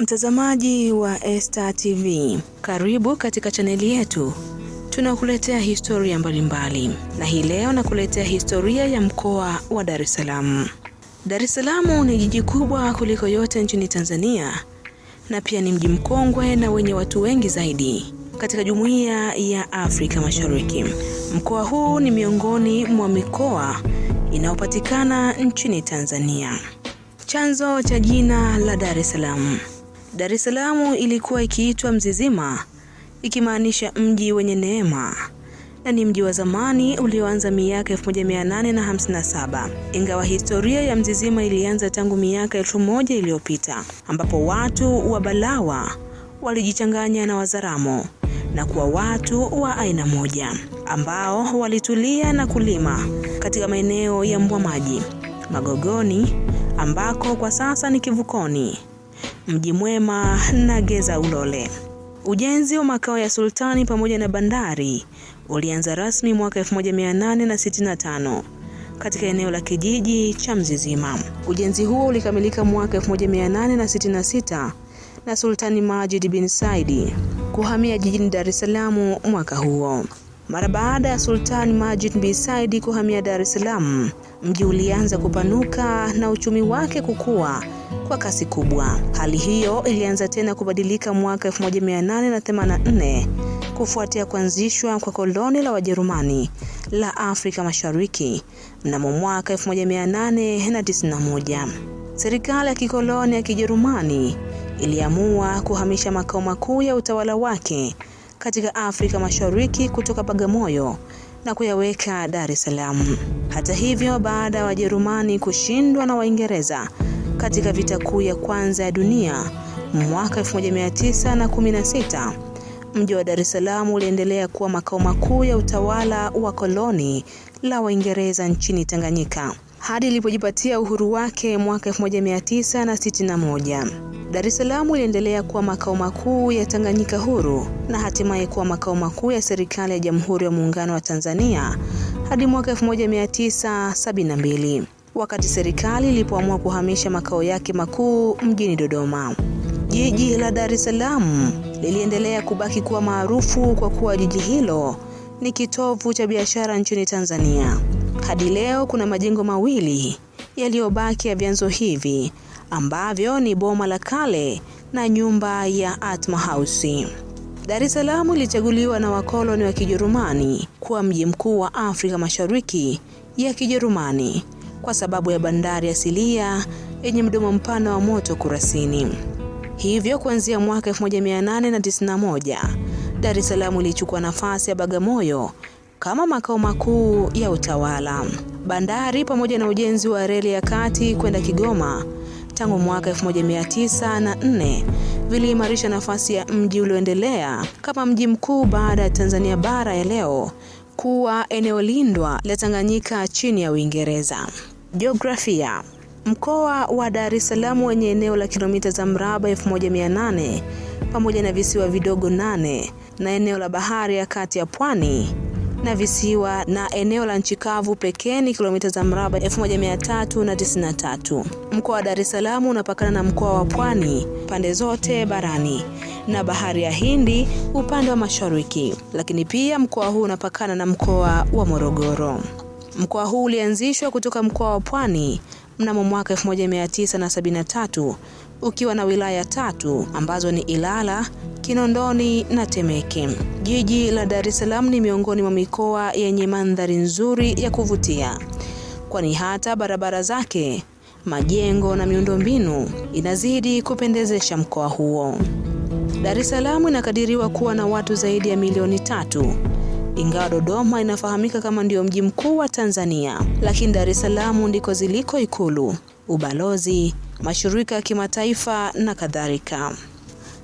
Mtazamaji wa Esta TV, karibu katika chaneli yetu. Tunakuletea historia mbalimbali mbali. na hii leo nakuletea historia ya mkoa wa Dar es Salaam. Dar es Salaam ni jiji kubwa kuliko yote nchini Tanzania na pia ni mji mkongwe na wenye watu wengi zaidi katika Jumuiya ya Afrika Mashariki. Mkoa huu ni miongoni mwa mikoa inayopatikana nchini Tanzania. Chanzo cha jina la Dar es Salaam. Dar es Salaam ilikuwa ikiitwa Mzizima ikimaanisha mji wenye neema na ni mji wa zamani ulioanza miaka 1857 ingawa historia ya Mzizima ilianza tangu miaka elfu moja iliyopita ambapo watu wa Balawa walijichanganya na Wazaramo na kuwa watu wa aina moja ambao walitulia na kulima katika maeneo ya mbwa maji Magogoni ambako kwa sasa ni Kivukoni, Mji Mwema na Geza Ulole. Ujenzi wa makao ya sultani pamoja na bandari ulianza rasmi mwaka 1865 katika eneo la kijiji cha Mzizima. Ujenzi huo ulikamilika mwaka 1866 na Sultani Majid bin Saidi kuhamia jijini Dar es Salaam mwaka huo. Mara baada ya Sultani Majid bin Saidi kuhamia Dar es Salaam, mji ulianza kupanuka na uchumi wake kukua kwa kasi kubwa. Hali hiyo ilianza tena kubadilika mwaka 1884 kufuatia kuanzishwa kwa koloni la Wajerumani la Afrika Mashariki mnamo mwaka 1891. Serikali ya kikoloni ya Kijerumani iliamua kuhamisha makao makuu ya utawala wake katika Afrika Mashariki kutoka Bagamoyo na kuyaweka Dar es Salaam. Hata hivyo, baada ya Wajerumani kushindwa na Waingereza katika vita kuu ya kwanza ya dunia mwaka 1916, mji wa Dar es Salaam uliendelea kuwa makao makuu ya utawala wa koloni la Waingereza nchini Tanganyika. Hadi ilipojipatia uhuru wake mwaka 1961. Dar es Salaam iliendelea kuwa makao makuu ya Tanganyika huru na hatimaye kuwa makao makuu ya serikali ya Jamhuri ya Muungano wa Tanzania hadi mwaka 1972 wakati serikali ilipoamua kuhamisha makao yake makuu mjini Dodoma. Jiji la Dar es Salaam liliendelea kubaki kuwa maarufu kwa kuwa jiji hilo ni kitovu cha biashara nchini Tanzania. Hadi leo kuna majengo mawili yaliyobaki ya vyanzo hivi ambavyo ni boma la kale na nyumba ya Atma House. Dar es Salaam ilichaguliwa na wakoloni wa Kijerumani kuwa mji mkuu wa Afrika Mashariki ya Kijerumani kwa sababu ya bandari asilia yenye mdomo mpana wa moto Kurasini. Hivyo kuanzia mwaka 1891 Dar es Salaam ilichukua nafasi ya Bagamoyo kama makao makuu ya utawala. Bandari pamoja na ujenzi wa reli ya kati kwenda Kigoma tangu mwaka 1904 viliimarisha nafasi ya mji ulioendelea kama mji mkuu baada ya Tanzania bara ya leo kuwa eneo lindwa la Tanganyika chini ya Uingereza. Jiografia. Mkoa wa Dar es Salaam wenye eneo la kilomita za mraba 1800 pamoja na visiwa vidogo nane na eneo la bahari ya kati ya pwani na visiwa na eneo la nchi kavu pekee ni kilomita za mraba 1393. Mkoa wa Dar es Salaam unapakana na mkoa wa Pwani pande zote barani na bahari ya Hindi upande wa mashariki, lakini pia mkoa huu unapakana na mkoa wa Morogoro. Mkoa huu ulianzishwa kutoka mkoa wa Pwani mnamo mwaka 1973 ukiwa na wilaya tatu ambazo ni Ilala, Kinondoni na Temeke. Jiji la Dar es Salaam ni miongoni mwa mikoa yenye mandhari nzuri ya kuvutia, kwani hata barabara zake, majengo na miundombinu inazidi kupendezesha mkoa huo. Dar es Salaam inakadiriwa kuwa na watu zaidi ya milioni tatu ingawa Dodoma inafahamika kama ndio mji mkuu wa Tanzania, lakini Dar es Salaam ndiko ziliko ikulu, ubalozi, mashirika ya kimataifa na kadhalika.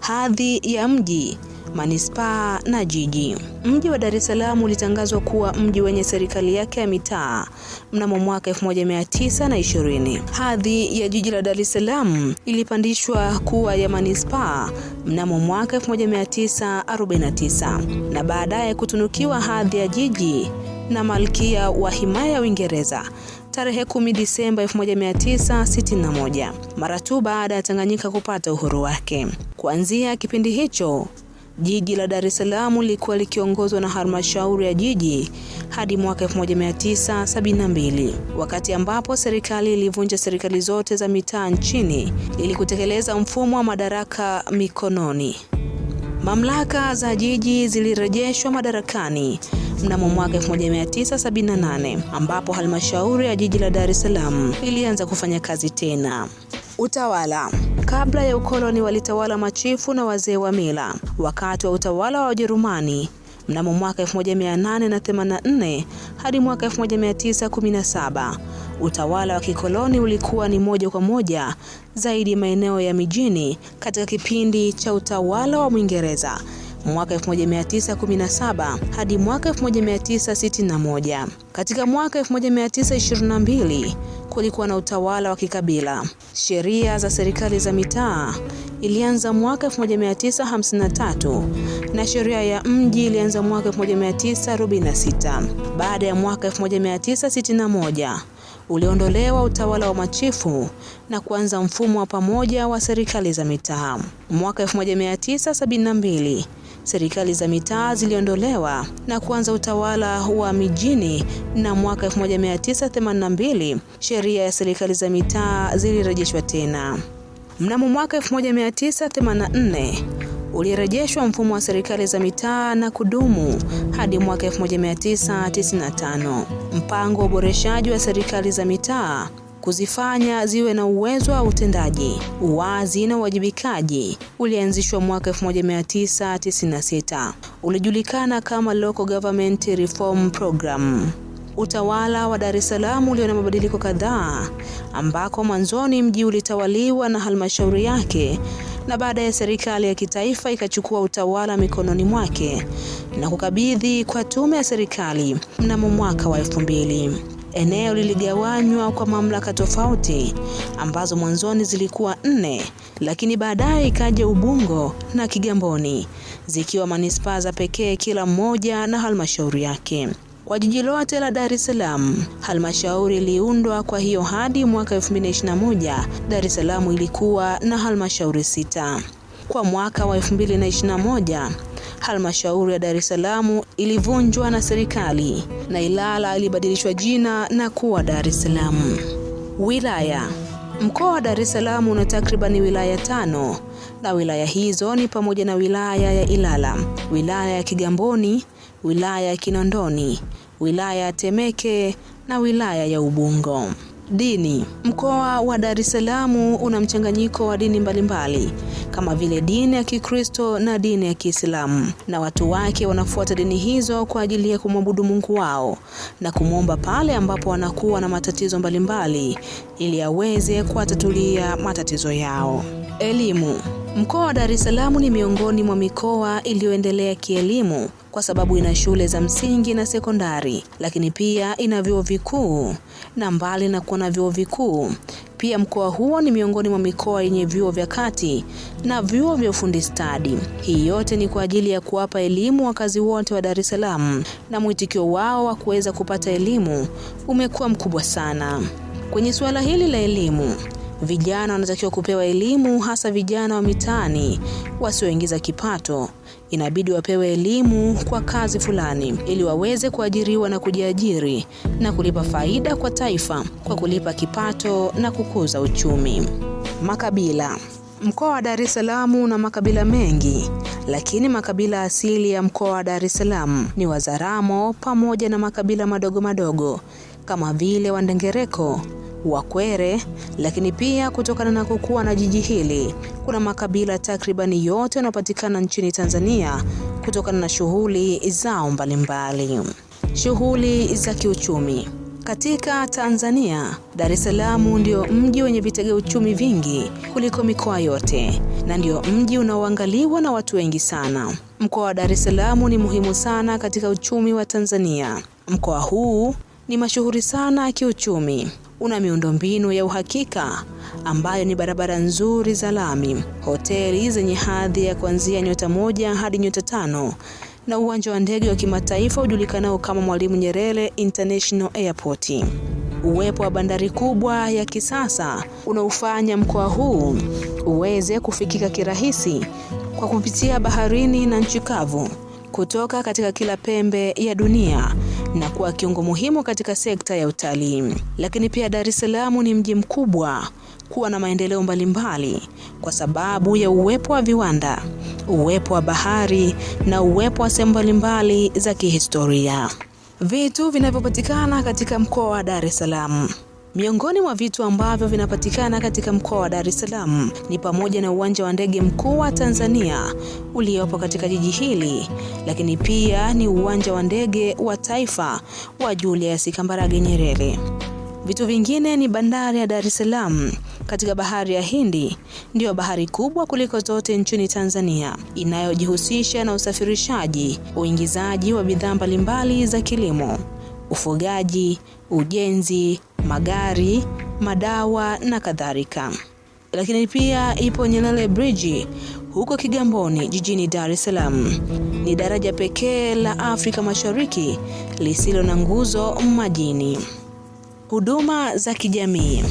Hadhi ya mji, manispaa na jiji. Mji wa Dar es Salaam ulitangazwa kuwa mji wenye serikali yake ya mitaa mnamo mwaka 1920. Hadhi ya jiji la Dar es Salaam ilipandishwa kuwa ya manispaa mnamo mwaka 1949 na baadaye kutunukiwa hadhi ya jiji na malkia wa himaya ya Uingereza tarehe 10 Disemba 1961 mara tu baada ya Tanganyika kupata uhuru wake. Kuanzia kipindi hicho Jiji la Dar es Salaam lilikuwa likiongozwa na halmashauri ya jiji hadi mwaka 1972 wakati ambapo serikali ilivunja serikali zote za mitaa nchini ili kutekeleza mfumo wa madaraka mikononi. Mamlaka za jiji zilirejeshwa madarakani mnamo mwaka 1978 ambapo halmashauri ya jiji la Dar es Salaam ilianza kufanya kazi tena. Utawala. Kabla ya ukoloni walitawala machifu na wazee wa mila. Wakati wa utawala wa Wajerumani mnamo mwaka 1884 hadi mwaka 1917, utawala wa kikoloni ulikuwa ni moja kwa moja zaidi maeneo ya mijini katika kipindi cha utawala wa Mwingereza mwaka 1917 hadi mwaka 1961. Katika mwaka 1922 kulikuwa na utawala wa kikabila. Sheria za serikali za mitaa ilianza mwaka 1953 na sheria ya mji ilianza mwaka 1946. Baada ya mwaka 1961 uliondolewa utawala wa machifu na kuanza mfumo wa pamoja wa serikali za mitaa. Mwaka 1972 serikali za mitaa ziliondolewa na kuanza utawala wa mijini na mwaka 1982 sheria ya serikali za mitaa zilirejeshwa tena. Mnamo mwaka 1984 ulirejeshwa mfumo wa serikali za mitaa na kudumu hadi mwaka 1995. Mpango wa uboreshaji wa serikali za mitaa kuzifanya ziwe na uwezo wa utendaji, uwazi na uwajibikaji ulianzishwa mwaka 1996. Ulijulikana kama Local Government Reform Program. Utawala wa Dar es Salaam uliona mabadiliko kadhaa ambako mwanzoni mji ulitawaliwa na halmashauri yake na baada ya serikali ya kitaifa ikachukua utawala mikononi mwake na kukabidhi kwa tume ya serikali mnamo mwaka wa elfu mbili. Eneo liligawanywa kwa mamlaka tofauti ambazo mwanzoni zilikuwa nne, lakini baadaye ikaja Ubungo na Kigamboni zikiwa manispaa za pekee kila mmoja na halmashauri yake. Kwa jiji lote la Dar es Salaam, halmashauri iliundwa. Kwa hiyo hadi mwaka 2021 Dar es Salaam ilikuwa na halmashauri sita. Kwa mwaka wa 2021 halmashauri ya Dar es Salaam ilivunjwa na serikali na Ilala ilibadilishwa jina na kuwa Dar es Salaam. Wilaya. Mkoa wa Dar es Salaam una takribani wilaya tano na wilaya hizo ni pamoja na wilaya ya Ilala, wilaya ya Kigamboni, wilaya ya Kinondoni, wilaya ya Temeke na wilaya ya Ubungo. Dini. Mkoa wa Dar es Salaam una mchanganyiko wa dini mbalimbali kama vile dini ya Kikristo na dini ya Kiislamu, na watu wake wanafuata dini hizo kwa ajili ya kumwabudu Mungu wao na kumwomba pale ambapo wanakuwa na matatizo mbalimbali ili aweze kuwatatulia matatizo yao. Elimu. Mkoa wa Dar es Salaam ni miongoni mwa mikoa iliyoendelea kielimu kwa sababu ina shule za msingi na sekondari, lakini pia ina vyuo vikuu. Na mbali na kuwa na vyuo vikuu, pia mkoa huo ni miongoni mwa mikoa yenye vyuo vya kati na vyuo vya ufundi stadi. Hii yote ni kwa ajili ya kuwapa elimu wakazi wote wa Dar es Salaam, na mwitikio wao wa kuweza kupata elimu umekuwa mkubwa sana. Kwenye suala hili la elimu, vijana wanatakiwa kupewa elimu, hasa vijana wa mitaani wasioingiza kipato inabidi wapewe elimu kwa kazi fulani ili waweze kuajiriwa na kujiajiri na kulipa faida kwa taifa kwa kulipa kipato na kukuza uchumi. Makabila. Mkoa wa Dar es Salaam una makabila mengi, lakini makabila asili ya mkoa wa Dar es Salaam ni Wazaramo pamoja na makabila madogo madogo kama vile Wandengereko, Wakwere, lakini pia kutokana na kukua na jiji hili kuna makabila takribani yote yanayopatikana nchini Tanzania kutokana na shughuli zao mbalimbali. Shughuli za kiuchumi. Katika Tanzania, Dar es Salaam ndio mji wenye vitega uchumi vingi kuliko mikoa yote na ndio mji unaoangaliwa na watu wengi sana. Mkoa wa Dar es Salaam ni muhimu sana katika uchumi wa Tanzania. Mkoa huu ni mashuhuri sana kiuchumi. Una miundombinu ya uhakika ambayo ni barabara nzuri za lami, hoteli zenye hadhi ya kuanzia nyota moja hadi nyota tano na uwanja wa ndege wa kimataifa ujulikanao kama Mwalimu Nyerere International Airport. Uwepo wa bandari kubwa ya kisasa unaofanya mkoa huu uweze kufikika kirahisi kwa kupitia baharini na nchi kavu kutoka katika kila pembe ya dunia na kuwa kiungo muhimu katika sekta ya utalii. Lakini pia Dar es Salaam ni mji mkubwa kuwa na maendeleo mbalimbali kwa sababu ya uwepo wa viwanda, uwepo wa bahari na uwepo wa sehemu mbalimbali za kihistoria. Vitu vinavyopatikana katika mkoa wa Dar es Salaam. Miongoni mwa vitu ambavyo vinapatikana katika mkoa wa Dar es Salaam ni pamoja na uwanja wa ndege mkuu wa Tanzania uliopo katika jiji hili, lakini pia ni uwanja wa ndege wa taifa wa Julius Kambarage Nyerere. Vitu vingine ni bandari ya Dar es Salaam katika bahari ya Hindi, ndiyo bahari kubwa kuliko zote nchini Tanzania, inayojihusisha na usafirishaji, uingizaji wa bidhaa mbalimbali za kilimo, ufugaji, ujenzi, magari, madawa na kadhalika. Lakini pia ipo Nyerere Bridge huko Kigamboni jijini Dar es Salaam. Ni daraja pekee la Afrika Mashariki lisilo na nguzo majini. Huduma za kijamii.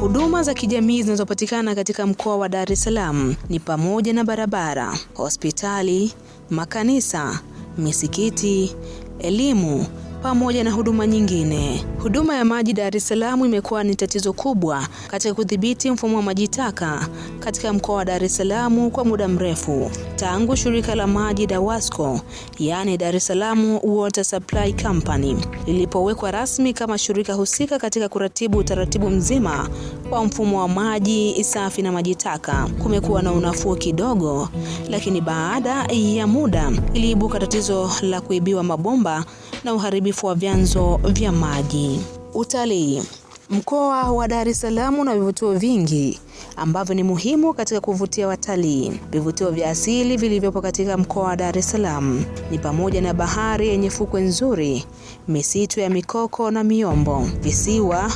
Huduma za kijamii zinazopatikana katika mkoa wa Dar es Salaam ni pamoja na barabara, hospitali, makanisa, misikiti, elimu pamoja na huduma nyingine. Huduma ya maji Dar es Salaam imekuwa ni tatizo kubwa katika kudhibiti mfumo wa maji taka katika mkoa wa Dar es Salaam kwa muda mrefu. Tangu shirika la maji DAWASCO, yaani Dar es Salaam Water Supply Company, lilipowekwa rasmi kama shirika husika katika kuratibu utaratibu mzima wa mfumo wa maji safi na maji taka, kumekuwa na unafuu kidogo, lakini baada ya muda iliibuka tatizo la kuibiwa mabomba na uharibifu wa vyanzo vya maji. Utalii. Mkoa wa Dar es Salaam una vivutio vingi ambavyo ni muhimu katika kuvutia watalii. Vivutio vya asili vilivyopo katika mkoa wa Dar es Salaam ni pamoja na bahari yenye fukwe nzuri, misitu ya mikoko na miombo, visiwa,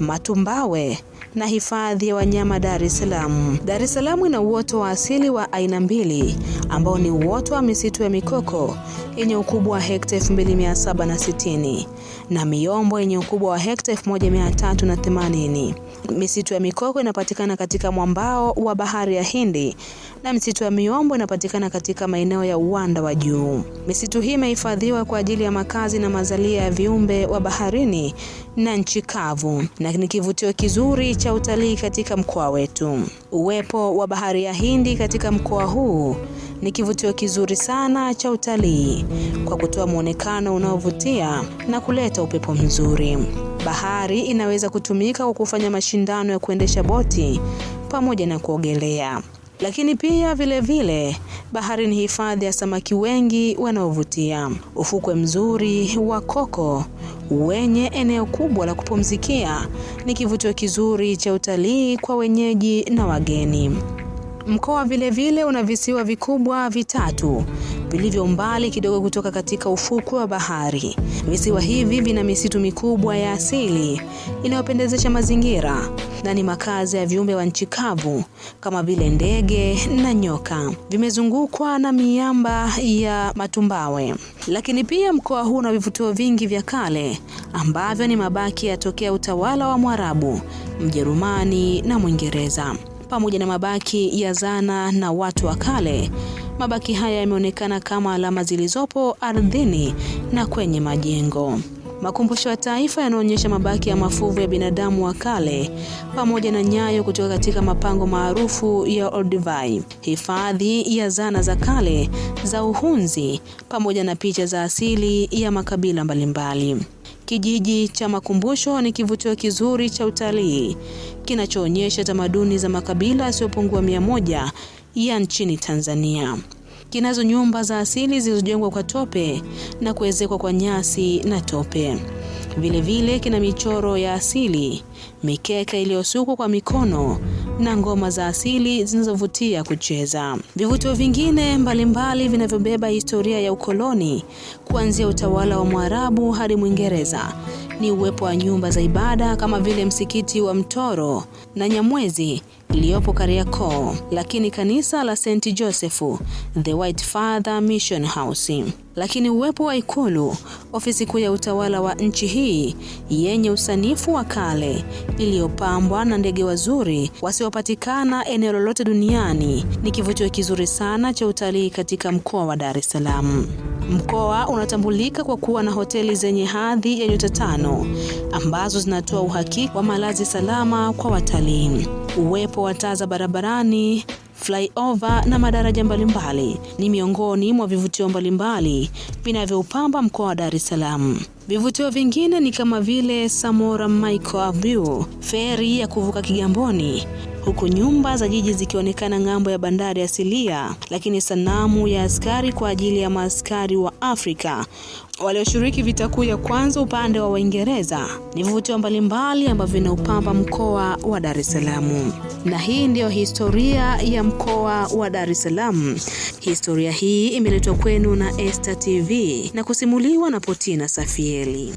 matumbawe na hifadhi ya wanyama Dar es Salaam. Dar es Salaam ina uoto wa asili wa aina mbili ambao ni uoto wa misitu ya mikoko yenye ukubwa wa hekta 2760 na miombo yenye ukubwa wa hekta 1380. Misitu ya mikoko inapatikana katika mwambao wa bahari ya Hindi na misitu ya miombo inapatikana katika maeneo ya uwanda wa juu. Misitu hii imehifadhiwa kwa ajili ya makazi na mazalia ya viumbe wa baharini na nchi kavu na ni kivutio kizuri cha utalii katika mkoa wetu. Uwepo wa bahari ya Hindi katika mkoa huu ni kivutio kizuri sana cha utalii kwa kutoa muonekano unaovutia na kuleta upepo mzuri. Bahari inaweza kutumika kwa kufanya mashindano ya kuendesha boti pamoja na kuogelea. Lakini pia vile vile bahari ni hifadhi ya samaki wengi wanaovutia. Ufukwe mzuri wa Koko wenye eneo kubwa la kupumzikia ni kivutio kizuri cha utalii kwa wenyeji na wageni. Mkoa vile vile una visiwa vikubwa vitatu vilivyo mbali kidogo kutoka katika ufukwe wa bahari. Visiwa hivi vina misitu mikubwa ya asili inayopendezesha mazingira na ni makazi ya viumbe wa nchi kavu kama vile ndege na nyoka. Vimezungukwa na miamba ya matumbawe. Lakini pia mkoa huu una vivutio vingi vya kale ambavyo ni mabaki yatokea utawala wa Mwarabu, Mjerumani na Mwingereza pamoja na mabaki ya zana na watu wa kale. Mabaki haya yameonekana kama alama zilizopo ardhini na kwenye majengo. Makumbusho ya taifa yanaonyesha mabaki ya mafuvu ya binadamu wa kale pamoja na nyayo kutoka katika mapango maarufu ya Olduvai, hifadhi ya zana za kale za uhunzi pamoja na picha za asili ya makabila mbalimbali. Kijiji cha Makumbusho ni kivutio kizuri cha utalii kinachoonyesha tamaduni za makabila yasiyopungua mia moja ya nchini Tanzania. Kinazo nyumba za asili zilizojengwa kwa tope na kuezekwa kwa nyasi na tope. Vile vile kina michoro ya asili, mikeka iliyosukwa kwa mikono na ngoma za asili zinazovutia kucheza. Vivutio vingine mbalimbali vinavyobeba historia ya ukoloni kuanzia utawala wa Mwarabu hadi Mwingereza ni uwepo wa nyumba za ibada kama vile msikiti wa Mtoro na Nyamwezi iliyopo Kariakoo, lakini kanisa la St Joseph the White Father Mission House. Lakini uwepo wa ikulu, ofisi kuu ya utawala wa nchi hii yenye usanifu wa kale iliyopambwa na ndege wazuri wasiopatikana eneo lolote duniani, ni kivutio kizuri sana cha utalii katika mkoa wa Dar es Salaam. Mkoa unatambulika kwa kuwa na hoteli zenye hadhi ya nyota tano ambazo zinatoa uhakika wa malazi salama kwa watalii. Uwepo wa taa za barabarani flyover na madaraja mbalimbali ni miongoni mwa vivutio mbalimbali vinavyoupamba mkoa wa Dar es Salaam. Vivutio vingine ni kama vile Samora Michael Avenue, feri ya kuvuka Kigamboni, huku nyumba za jiji zikionekana ng'ambo ya bandari asilia, lakini sanamu ya askari kwa ajili ya maaskari wa Afrika walioshiriki vita kuu ya kwanza upande wa Waingereza ni vivutio mbalimbali ambavyo vinaupamba mkoa wa Dar es Salaam. Na hii ndiyo historia ya mkoa wa Dar es Salaam. Historia hii imeletwa kwenu na Esta TV na kusimuliwa na Potina Safieli.